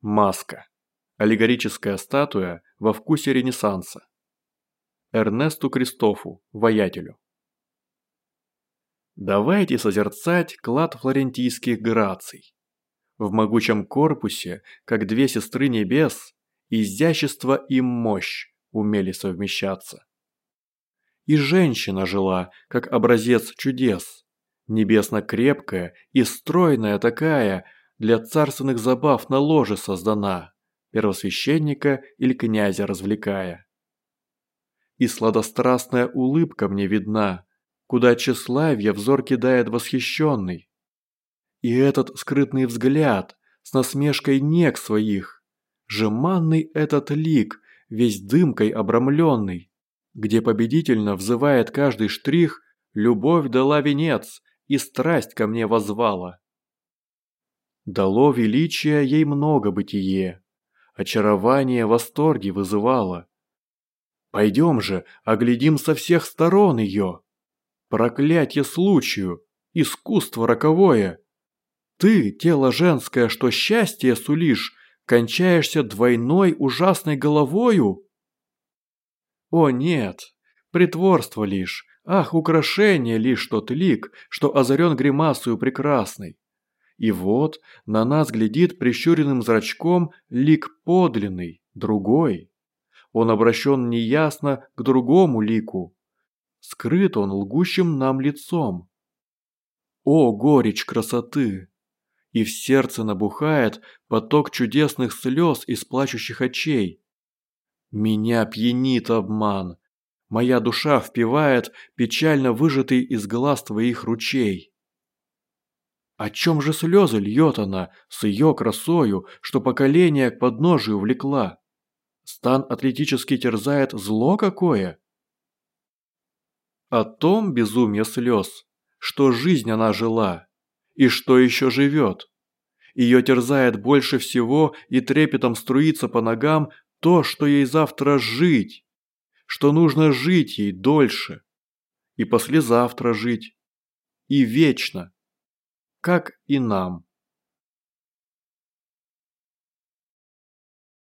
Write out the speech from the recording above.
Маска. Аллегорическая статуя во вкусе Ренессанса. Эрнесту Кристофу, воятелю. Давайте созерцать клад флорентийских граций. В могучем корпусе, как две сестры небес, изящество и мощь умели совмещаться. И женщина жила, как образец чудес, небесно крепкая и стройная такая – для царственных забав на ложе создана, первосвященника или князя развлекая. И сладострастная улыбка мне видна, куда тщеславье взор кидает восхищенный. И этот скрытный взгляд с насмешкой нег своих, жеманный этот лик, весь дымкой обрамленный, где победительно взывает каждый штрих «Любовь дала венец и страсть ко мне возвала». Дало величия ей много бытие, очарование восторги вызывало. Пойдем же, оглядим со всех сторон ее. Проклятье случаю, искусство роковое. Ты, тело женское, что счастье сулишь, кончаешься двойной ужасной головою? О нет, притворство лишь, ах, украшение лишь тот лик, что озарен гримасою прекрасной. И вот на нас глядит прищуренным зрачком лик подлинный, другой. Он обращен неясно к другому лику. Скрыт он лгущим нам лицом. О, горечь красоты! И в сердце набухает поток чудесных слез из плачущих очей. Меня пьянит обман. Моя душа впивает печально выжатый из глаз твоих ручей. О чем же слезы льет она с ее красою, что поколение к подножию влекла? Стан атлетически терзает зло какое? О том безумие слез, что жизнь она жила, и что еще живет. Ее терзает больше всего и трепетом струится по ногам то, что ей завтра жить, что нужно жить ей дольше, и послезавтра жить, и вечно как и нам.